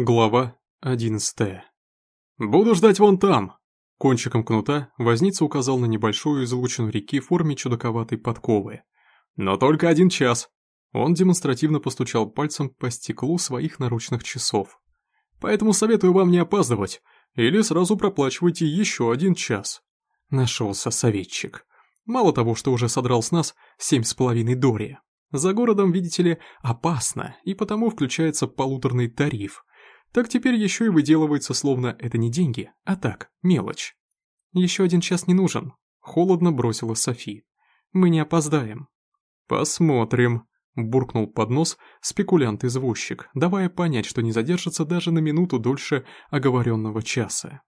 Глава одиннадцатая. «Буду ждать вон там!» Кончиком кнута возница указал на небольшую излучину реки в форме чудаковатой подковы. «Но только один час!» Он демонстративно постучал пальцем по стеклу своих наручных часов. «Поэтому советую вам не опаздывать, или сразу проплачивайте еще один час». Нашелся советчик. Мало того, что уже содрал с нас семь с половиной дори. За городом, видите ли, опасно, и потому включается полуторный тариф – так теперь еще и выделывается, словно это не деньги, а так, мелочь. Еще один час не нужен, холодно бросила Софи. Мы не опоздаем. Посмотрим, буркнул под нос спекулянт-извозчик, давая понять, что не задержится даже на минуту дольше оговоренного часа.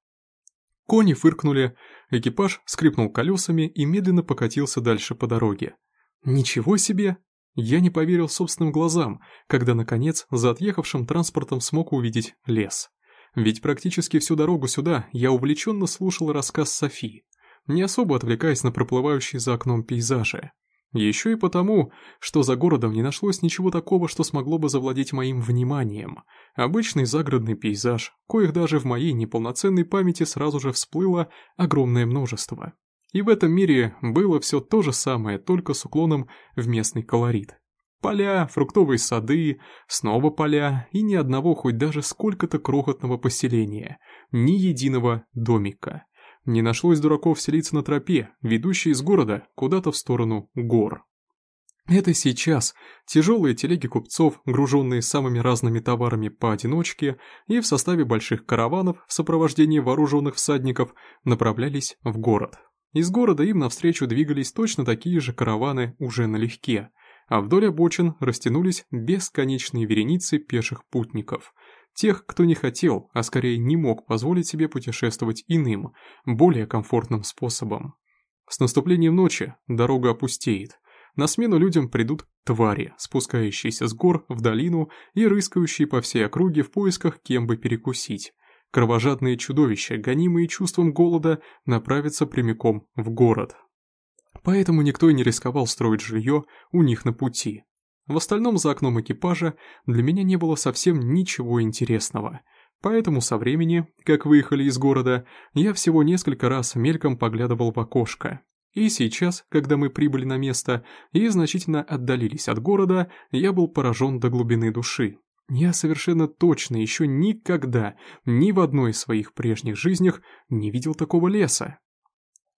Кони фыркнули, экипаж скрипнул колесами и медленно покатился дальше по дороге. «Ничего себе!» Я не поверил собственным глазам, когда, наконец, за отъехавшим транспортом смог увидеть лес. Ведь практически всю дорогу сюда я увлеченно слушал рассказ Софи, не особо отвлекаясь на проплывающие за окном пейзажи. Еще и потому, что за городом не нашлось ничего такого, что смогло бы завладеть моим вниманием. Обычный загородный пейзаж, коих даже в моей неполноценной памяти сразу же всплыло огромное множество. И в этом мире было все то же самое, только с уклоном в местный колорит. Поля, фруктовые сады, снова поля и ни одного хоть даже сколько-то крохотного поселения, ни единого домика. Не нашлось дураков селиться на тропе, ведущей из города куда-то в сторону гор. Это сейчас тяжелые телеги купцов, груженные самыми разными товарами поодиночке и в составе больших караванов в сопровождении вооруженных всадников, направлялись в город. Из города им навстречу двигались точно такие же караваны уже налегке, а вдоль обочин растянулись бесконечные вереницы пеших путников. Тех, кто не хотел, а скорее не мог позволить себе путешествовать иным, более комфортным способом. С наступлением ночи дорога опустеет. На смену людям придут твари, спускающиеся с гор в долину и рыскающие по всей округе в поисках кем бы перекусить. Кровожадные чудовища, гонимые чувством голода, направятся прямиком в город. Поэтому никто и не рисковал строить жилье у них на пути. В остальном за окном экипажа для меня не было совсем ничего интересного. Поэтому со времени, как выехали из города, я всего несколько раз мельком поглядывал в окошко. И сейчас, когда мы прибыли на место и значительно отдалились от города, я был поражен до глубины души. Я совершенно точно еще никогда, ни в одной из своих прежних жизнях не видел такого леса.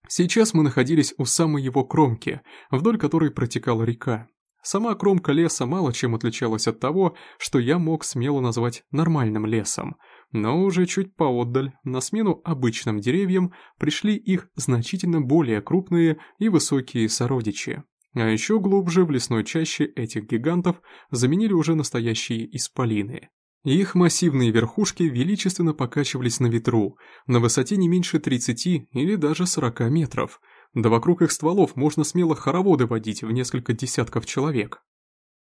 Сейчас мы находились у самой его кромки, вдоль которой протекала река. Сама кромка леса мало чем отличалась от того, что я мог смело назвать нормальным лесом, но уже чуть поотдаль, на смену обычным деревьям, пришли их значительно более крупные и высокие сородичи. А еще глубже в лесной чаще этих гигантов заменили уже настоящие исполины. Их массивные верхушки величественно покачивались на ветру, на высоте не меньше 30 или даже 40 метров, да вокруг их стволов можно смело хороводы водить в несколько десятков человек.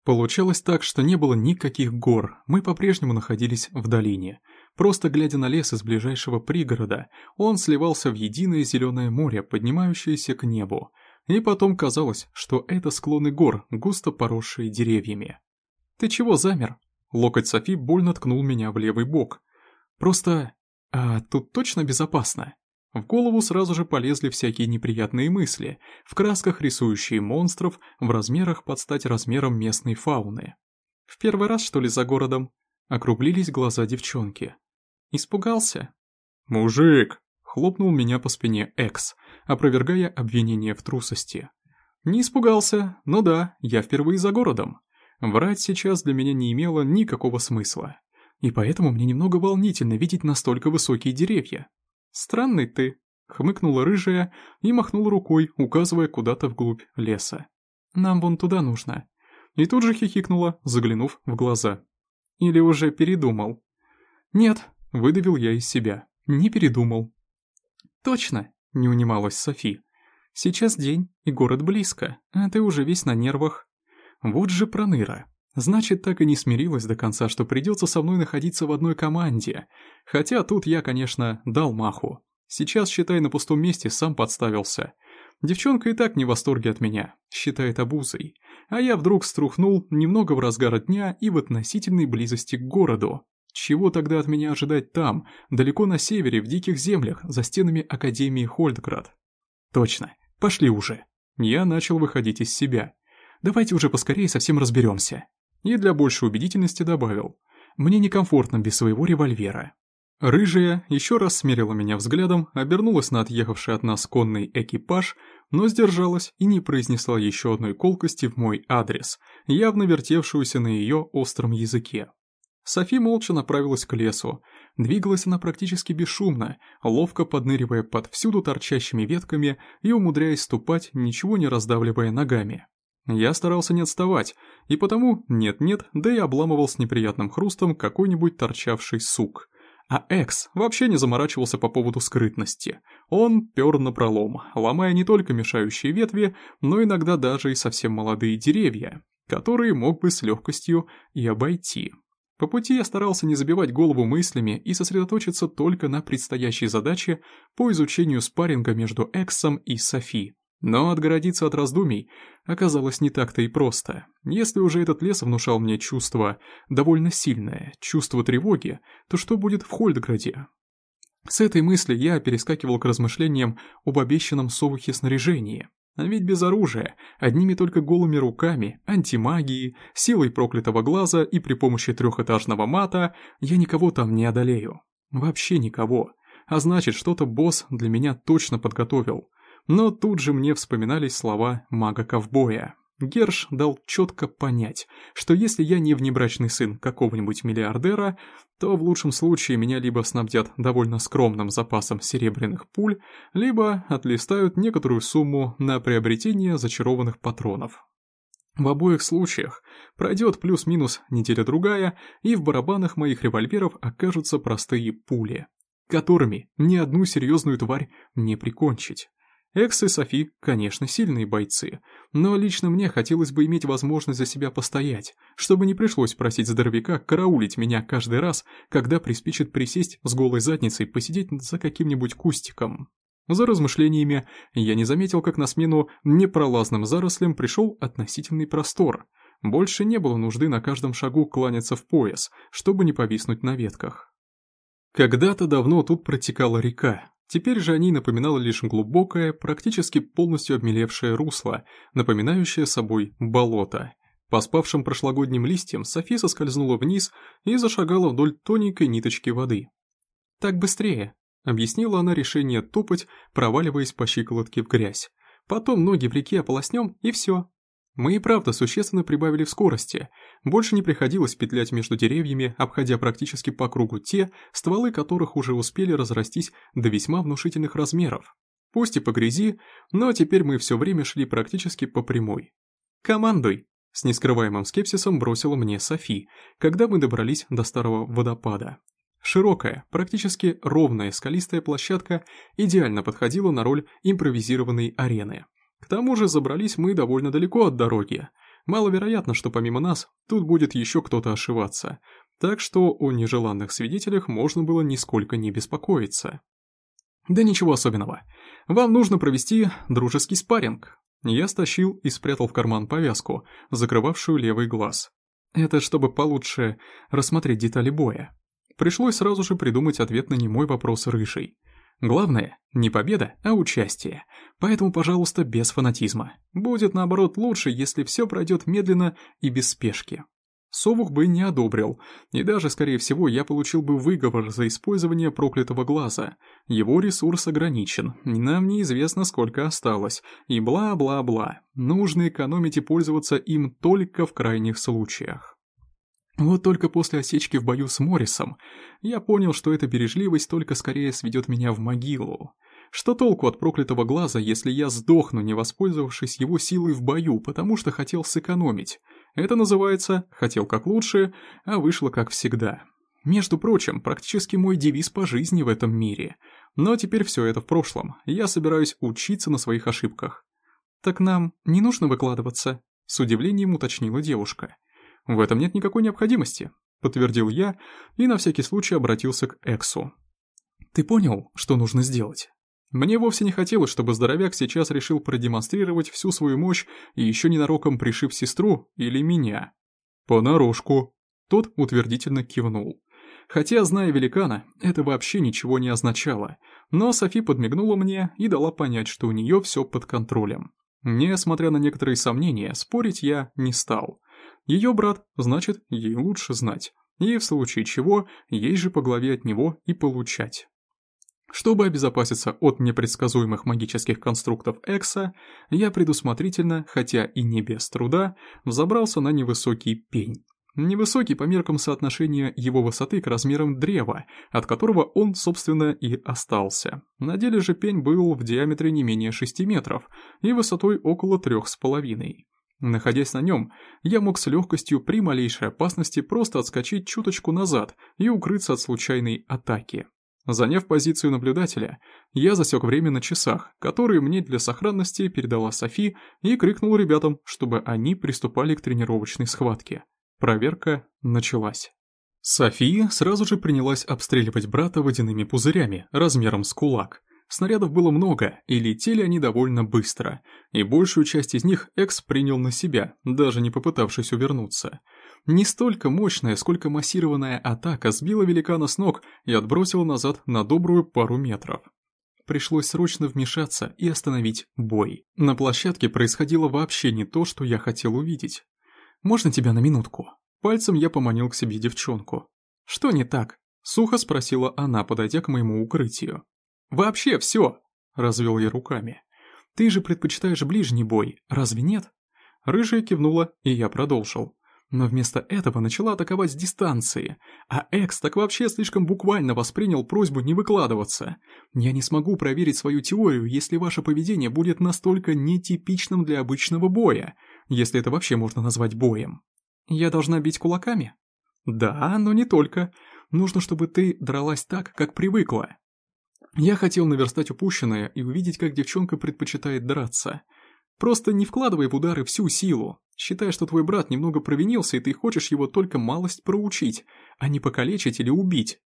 Получалось так, что не было никаких гор, мы по-прежнему находились в долине. Просто глядя на лес из ближайшего пригорода, он сливался в единое зеленое море, поднимающееся к небу, и потом казалось, что это склоны гор, густо поросшие деревьями. «Ты чего замер?» Локоть Софи больно ткнул меня в левый бок. «Просто... А тут точно безопасно?» В голову сразу же полезли всякие неприятные мысли, в красках рисующие монстров, в размерах под стать размером местной фауны. «В первый раз, что ли, за городом?» Округлились глаза девчонки. «Испугался?» «Мужик!» Хлопнул меня по спине Экс, опровергая обвинение в трусости. Не испугался, но да, я впервые за городом. Врать сейчас для меня не имело никакого смысла. И поэтому мне немного волнительно видеть настолько высокие деревья. «Странный ты», — хмыкнула рыжая и махнула рукой, указывая куда-то вглубь леса. «Нам вон туда нужно». И тут же хихикнула, заглянув в глаза. Или уже передумал? «Нет», — выдавил я из себя, — «не передумал». «Точно!» — не унималась Софи. «Сейчас день, и город близко, а ты уже весь на нервах». Вот же проныра. Значит, так и не смирилась до конца, что придется со мной находиться в одной команде. Хотя тут я, конечно, дал маху. Сейчас, считай, на пустом месте сам подставился. Девчонка и так не в восторге от меня, считает обузой. А я вдруг струхнул немного в разгар дня и в относительной близости к городу. Чего тогда от меня ожидать там, далеко на севере, в диких землях, за стенами Академии Хольдград? Точно, пошли уже. Я начал выходить из себя. Давайте уже поскорее совсем разберемся. И для большей убедительности добавил. Мне некомфортно без своего револьвера. Рыжая еще раз смерила меня взглядом, обернулась на отъехавший от нас конный экипаж, но сдержалась и не произнесла еще одной колкости в мой адрес, явно вертевшуюся на ее остром языке. Софи молча направилась к лесу. Двигалась она практически бесшумно, ловко подныривая под всюду торчащими ветками и умудряясь ступать, ничего не раздавливая ногами. Я старался не отставать, и потому нет-нет, да и обламывал с неприятным хрустом какой-нибудь торчавший сук. А Экс вообще не заморачивался по поводу скрытности. Он пёр напролом, ломая не только мешающие ветви, но иногда даже и совсем молодые деревья, которые мог бы с легкостью и обойти. По пути я старался не забивать голову мыслями и сосредоточиться только на предстоящей задаче по изучению спарринга между Эксом и Софи. Но отгородиться от раздумий оказалось не так-то и просто. Если уже этот лес внушал мне чувство довольно сильное, чувство тревоги, то что будет в Хольдграде? С этой мысли я перескакивал к размышлениям об обещанном совухе снаряжении. А ведь без оружия, одними только голыми руками, антимагией, силой проклятого глаза и при помощи трехэтажного мата я никого там не одолею. Вообще никого. А значит, что-то босс для меня точно подготовил. Но тут же мне вспоминались слова мага-ковбоя. Герш дал четко понять, что если я не внебрачный сын какого-нибудь миллиардера, то в лучшем случае меня либо снабдят довольно скромным запасом серебряных пуль, либо отлистают некоторую сумму на приобретение зачарованных патронов. В обоих случаях пройдет плюс-минус неделя-другая, и в барабанах моих револьверов окажутся простые пули, которыми ни одну серьезную тварь не прикончить. Экс и Софи, конечно, сильные бойцы, но лично мне хотелось бы иметь возможность за себя постоять, чтобы не пришлось просить здоровяка караулить меня каждый раз, когда приспичит присесть с голой задницей посидеть за каким-нибудь кустиком. За размышлениями я не заметил, как на смену непролазным зарослям пришел относительный простор. Больше не было нужды на каждом шагу кланяться в пояс, чтобы не повиснуть на ветках. Когда-то давно тут протекала река, Теперь же они напоминало лишь глубокое, практически полностью обмелевшее русло, напоминающее собой болото. По спавшим прошлогодним листьям Софи соскользнула вниз и зашагала вдоль тоненькой ниточки воды. «Так быстрее», — объяснила она решение топать, проваливаясь по щиколотке в грязь. «Потом ноги в реке ополоснем, и все, мы и правда существенно прибавили в скорости. Больше не приходилось петлять между деревьями, обходя практически по кругу те, стволы которых уже успели разрастись до весьма внушительных размеров. Пусть и по грязи, но теперь мы все время шли практически по прямой. «Командуй!» — с нескрываемым скепсисом бросила мне Софи, когда мы добрались до старого водопада. Широкая, практически ровная скалистая площадка идеально подходила на роль импровизированной арены. К тому же забрались мы довольно далеко от дороги. Маловероятно, что помимо нас тут будет еще кто-то ошиваться, так что о нежеланных свидетелях можно было нисколько не беспокоиться. Да ничего особенного. Вам нужно провести дружеский спарринг. Я стащил и спрятал в карман повязку, закрывавшую левый глаз. Это чтобы получше рассмотреть детали боя. Пришлось сразу же придумать ответ на немой вопрос рыжий. Главное, не победа, а участие. Поэтому, пожалуйста, без фанатизма. Будет, наоборот, лучше, если все пройдет медленно и без спешки. Совух бы не одобрил, и даже, скорее всего, я получил бы выговор за использование проклятого глаза. Его ресурс ограничен, нам неизвестно, сколько осталось, и бла-бла-бла. Нужно экономить и пользоваться им только в крайних случаях. Вот только после осечки в бою с Моррисом я понял, что эта бережливость только скорее сведет меня в могилу. Что толку от проклятого глаза, если я сдохну, не воспользовавшись его силой в бою, потому что хотел сэкономить? Это называется «хотел как лучше», а вышло как всегда. Между прочим, практически мой девиз по жизни в этом мире. Но теперь все это в прошлом, я собираюсь учиться на своих ошибках. «Так нам не нужно выкладываться?» — с удивлением уточнила девушка. «В этом нет никакой необходимости», — подтвердил я и на всякий случай обратился к Эксу. «Ты понял, что нужно сделать?» Мне вовсе не хотелось, чтобы здоровяк сейчас решил продемонстрировать всю свою мощь и еще ненароком пришиб сестру или меня. «Понарошку», — тот утвердительно кивнул. Хотя, зная великана, это вообще ничего не означало. Но Софи подмигнула мне и дала понять, что у нее все под контролем. Несмотря на некоторые сомнения, спорить я не стал. Ее брат, значит, ей лучше знать. И в случае чего, ей же по голове от него и получать. Чтобы обезопаситься от непредсказуемых магических конструктов Экса, я предусмотрительно, хотя и не без труда, взобрался на невысокий пень. Невысокий по меркам соотношения его высоты к размерам древа, от которого он, собственно, и остался. На деле же пень был в диаметре не менее 6 метров и высотой около 3,5. Находясь на нем, я мог с легкостью при малейшей опасности просто отскочить чуточку назад и укрыться от случайной атаки. Заняв позицию наблюдателя, я засек время на часах, которые мне для сохранности передала Софи и крикнул ребятам, чтобы они приступали к тренировочной схватке. Проверка началась. София сразу же принялась обстреливать брата водяными пузырями, размером с кулак. Снарядов было много, и летели они довольно быстро, и большую часть из них Экс принял на себя, даже не попытавшись увернуться. Не столько мощная, сколько массированная атака сбила великана с ног и отбросила назад на добрую пару метров. Пришлось срочно вмешаться и остановить бой. На площадке происходило вообще не то, что я хотел увидеть. «Можно тебя на минутку?» Пальцем я поманил к себе девчонку. «Что не так?» Сухо спросила она, подойдя к моему укрытию. «Вообще все!» – развел я руками. «Ты же предпочитаешь ближний бой, разве нет?» Рыжая кивнула, и я продолжил. Но вместо этого начала атаковать с дистанции, а Экс так вообще слишком буквально воспринял просьбу не выкладываться. Я не смогу проверить свою теорию, если ваше поведение будет настолько нетипичным для обычного боя, если это вообще можно назвать боем. Я должна бить кулаками? Да, но не только. Нужно, чтобы ты дралась так, как привыкла. Я хотел наверстать упущенное и увидеть, как девчонка предпочитает драться. Просто не вкладывай в удары всю силу. Считай, что твой брат немного провинился, и ты хочешь его только малость проучить, а не покалечить или убить.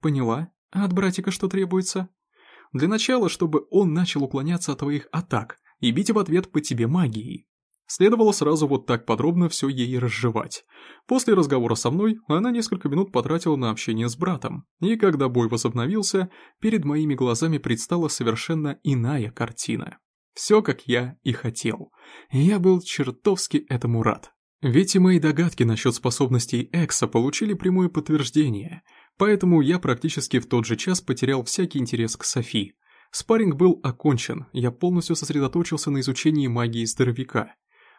Поняла. А от братика что требуется? Для начала, чтобы он начал уклоняться от твоих атак и бить в ответ по тебе магией. Следовало сразу вот так подробно все ей разжевать. После разговора со мной она несколько минут потратила на общение с братом, и когда бой возобновился, перед моими глазами предстала совершенно иная картина. Все, как я и хотел. Я был чертовски этому рад. Ведь и мои догадки насчет способностей Экса получили прямое подтверждение, поэтому я практически в тот же час потерял всякий интерес к Софи. Спарринг был окончен, я полностью сосредоточился на изучении магии здоровяка.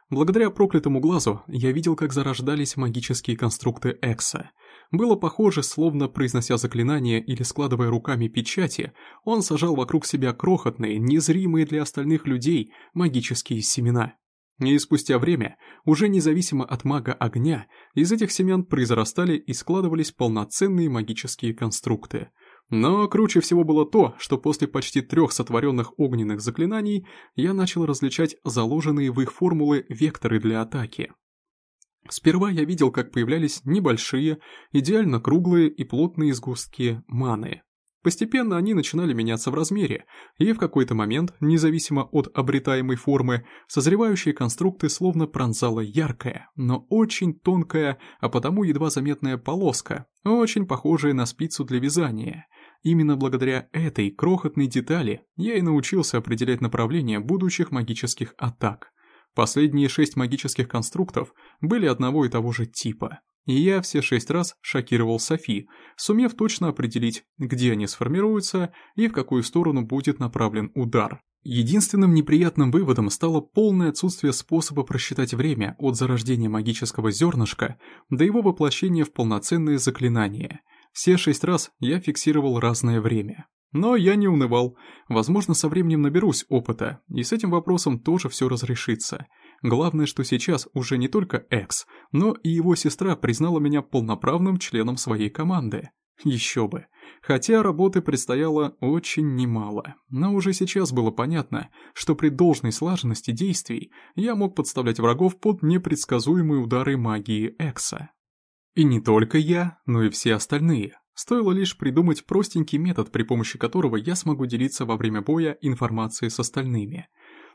Благодаря проклятому глазу я видел, как зарождались магические конструкты Экса. Было похоже, словно произнося заклинания или складывая руками печати, он сажал вокруг себя крохотные, незримые для остальных людей магические семена. И спустя время, уже независимо от мага огня, из этих семян произрастали и складывались полноценные магические конструкты – но круче всего было то, что после почти трех сотворенных огненных заклинаний я начал различать заложенные в их формулы векторы для атаки. Сперва я видел, как появлялись небольшие, идеально круглые и плотные сгустки маны. Постепенно они начинали меняться в размере, и в какой-то момент, независимо от обретаемой формы, созревающие конструкты словно пронзала яркая, но очень тонкая, а потому едва заметная полоска, очень похожая на спицу для вязания – Именно благодаря этой крохотной детали я и научился определять направление будущих магических атак. Последние шесть магических конструктов были одного и того же типа. И я все шесть раз шокировал Софи, сумев точно определить, где они сформируются и в какую сторону будет направлен удар. Единственным неприятным выводом стало полное отсутствие способа просчитать время от зарождения магического зернышка до его воплощения в полноценное заклинание – все шесть раз я фиксировал разное время. Но я не унывал. Возможно, со временем наберусь опыта, и с этим вопросом тоже все разрешится. Главное, что сейчас уже не только Экс, но и его сестра признала меня полноправным членом своей команды. Еще бы. Хотя работы предстояло очень немало. Но уже сейчас было понятно, что при должной слаженности действий я мог подставлять врагов под непредсказуемые удары магии Экса. И не только я, но и все остальные. Стоило лишь придумать простенький метод, при помощи которого я смогу делиться во время боя информацией с остальными.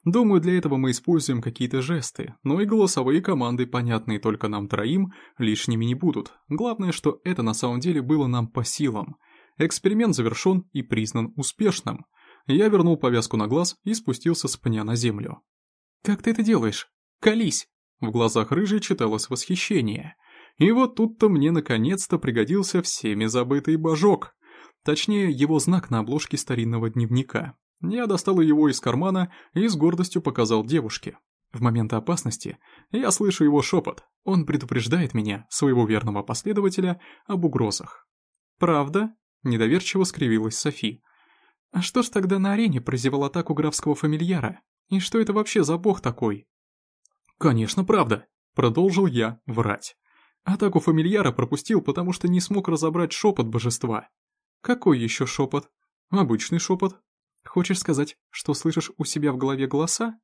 Думаю, для этого мы используем какие-то жесты, но и голосовые команды, понятные только нам троим, лишними не будут. Главное, что это на самом деле было нам по силам. Эксперимент завершен и признан успешным. Я вернул повязку на глаз и спустился с пня на землю. «Как ты это делаешь? Колись!» В глазах рыжей читалось восхищение. И вот тут-то мне наконец-то пригодился всеми забытый божок. Точнее, его знак на обложке старинного дневника. Я достал его из кармана и с гордостью показал девушке. В момент опасности я слышу его шепот. Он предупреждает меня, своего верного последователя, об угрозах. «Правда?» – недоверчиво скривилась Софи. «А что ж тогда на арене прозевал атаку графского фамильяра? И что это вообще за бог такой?» «Конечно, правда», — продолжил я врать. Атаку фамильяра пропустил, потому что не смог разобрать шепот божества. «Какой еще шепот?» «Обычный шепот». «Хочешь сказать, что слышишь у себя в голове голоса?»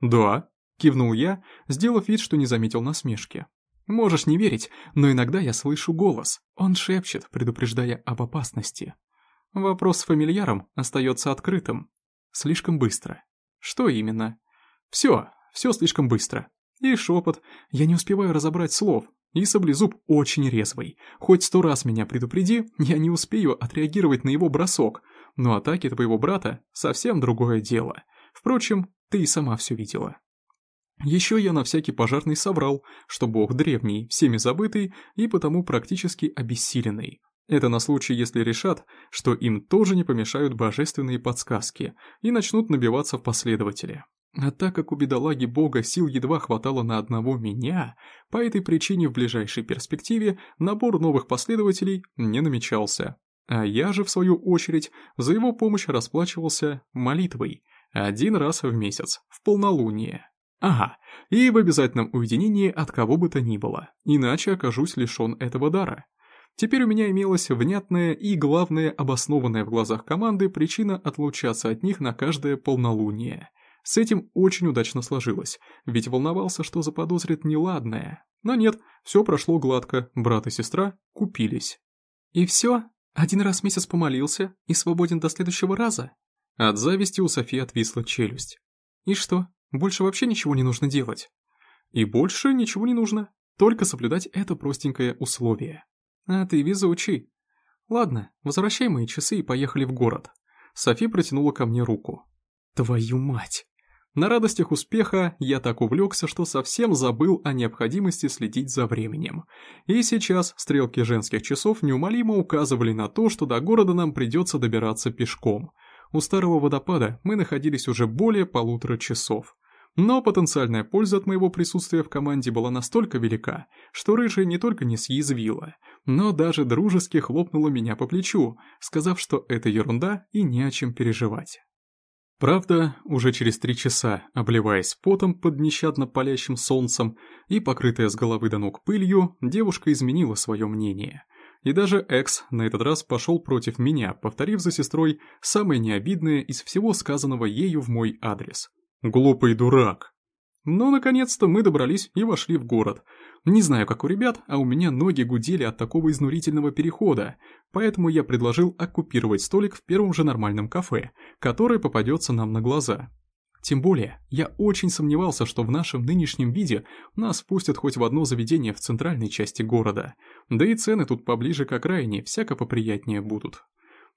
«Да», — кивнул я, сделав вид, что не заметил насмешки. «Можешь не верить, но иногда я слышу голос. Он шепчет, предупреждая об опасности. Вопрос с фамильяром остается открытым. Слишком быстро. Что именно? Все, все слишком быстро. И шепот. Я не успеваю разобрать слов. И саблезуб очень резвый. Хоть сто раз меня предупреди, я не успею отреагировать на его бросок. Но атаки твоего брата — совсем другое дело. Впрочем, ты и сама все видела. Еще я на всякий пожарный соврал, что бог древний, всеми забытый и потому практически обессиленный. Это на случай, если решат, что им тоже не помешают божественные подсказки и начнут набиваться в последователи. А так как у бедолаги бога сил едва хватало на одного меня, по этой причине в ближайшей перспективе набор новых последователей не намечался. А я же, в свою очередь, за его помощь расплачивался молитвой один раз в месяц, в полнолуние. Ага, и в обязательном уединении от кого бы то ни было, иначе окажусь лишен этого дара. Теперь у меня имелась внятная и, главное, обоснованная в глазах команды причина отлучаться от них на каждое полнолуние. С этим очень удачно сложилось, ведь волновался, что заподозрит неладное. Но нет, все прошло гладко, брат и сестра купились. «И все? Один раз в месяц помолился и свободен до следующего раза?» От зависти у Софи отвисла челюсть. «И что, больше вообще ничего не нужно делать?» «И больше ничего не нужно, только соблюдать это простенькое условие». «А ты везучий». «Ладно, возвращай мои часы и поехали в город». Софи протянула ко мне руку. «Твою мать!» На радостях успеха я так увлекся, что совсем забыл о необходимости следить за временем. И сейчас стрелки женских часов неумолимо указывали на то, что до города нам придется добираться пешком. У старого водопада мы находились уже более полутора часов. Но потенциальная польза от моего присутствия в команде была настолько велика, что рыжая не только не съязвила, но даже дружески хлопнула меня по плечу, сказав, что это ерунда и не о чем переживать. Правда, уже через три часа, обливаясь потом под нещадно палящим солнцем и покрытая с головы до ног пылью, девушка изменила свое мнение. И даже Экс на этот раз пошел против меня, повторив за сестрой самое необидное из всего сказанного ею в мой адрес. «Глупый дурак!» Но, наконец-то, мы добрались и вошли в город. Не знаю, как у ребят, а у меня ноги гудели от такого изнурительного перехода, поэтому я предложил оккупировать столик в первом же нормальном кафе, которое попадется нам на глаза. Тем более, я очень сомневался, что в нашем нынешнем виде нас пустят хоть в одно заведение в центральной части города, да и цены тут поближе к окраине всяко поприятнее будут.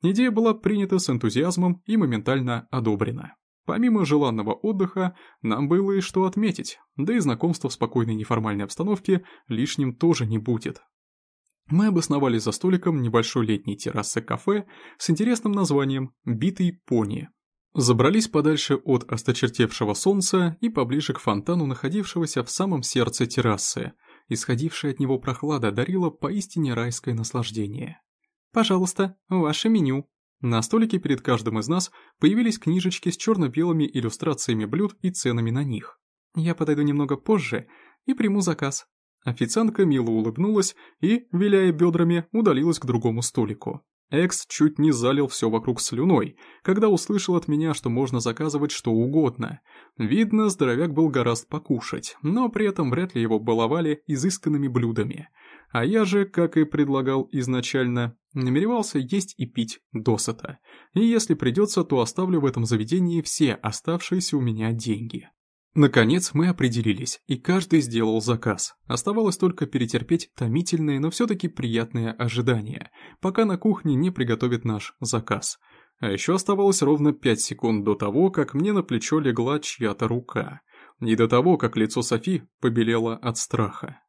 Идея была принята с энтузиазмом и моментально одобрена. Помимо желанного отдыха, нам было и что отметить, да и знакомство в спокойной неформальной обстановке лишним тоже не будет. Мы обосновались за столиком небольшой летней террасы кафе с интересным названием «Битый пони». Забрались подальше от осточертевшего солнца и поближе к фонтану, находившегося в самом сердце террасы. Исходившая от него прохлада дарила поистине райское наслаждение. «Пожалуйста, ваше меню», на столике перед каждым из нас появились книжечки с черно-белыми иллюстрациями блюд и ценами на них. Я подойду немного позже и приму заказ. Официантка мило улыбнулась и, виляя бедрами, удалилась к другому столику. Экс чуть не залил все вокруг слюной, когда услышал от меня, что можно заказывать что угодно. Видно, здоровяк был гораст покушать, но при этом вряд ли его баловали изысканными блюдами. А я же, как и предлагал изначально, намеревался есть и пить досыта. И если придется, то оставлю в этом заведении все оставшиеся у меня деньги. Наконец мы определились, и каждый сделал заказ. Оставалось только перетерпеть томительное, но все-таки приятное ожидание, пока на кухне не приготовит наш заказ. А еще оставалось ровно 5 секунд до того, как мне на плечо легла чья-то рука. И до того, как лицо Софи побелело от страха.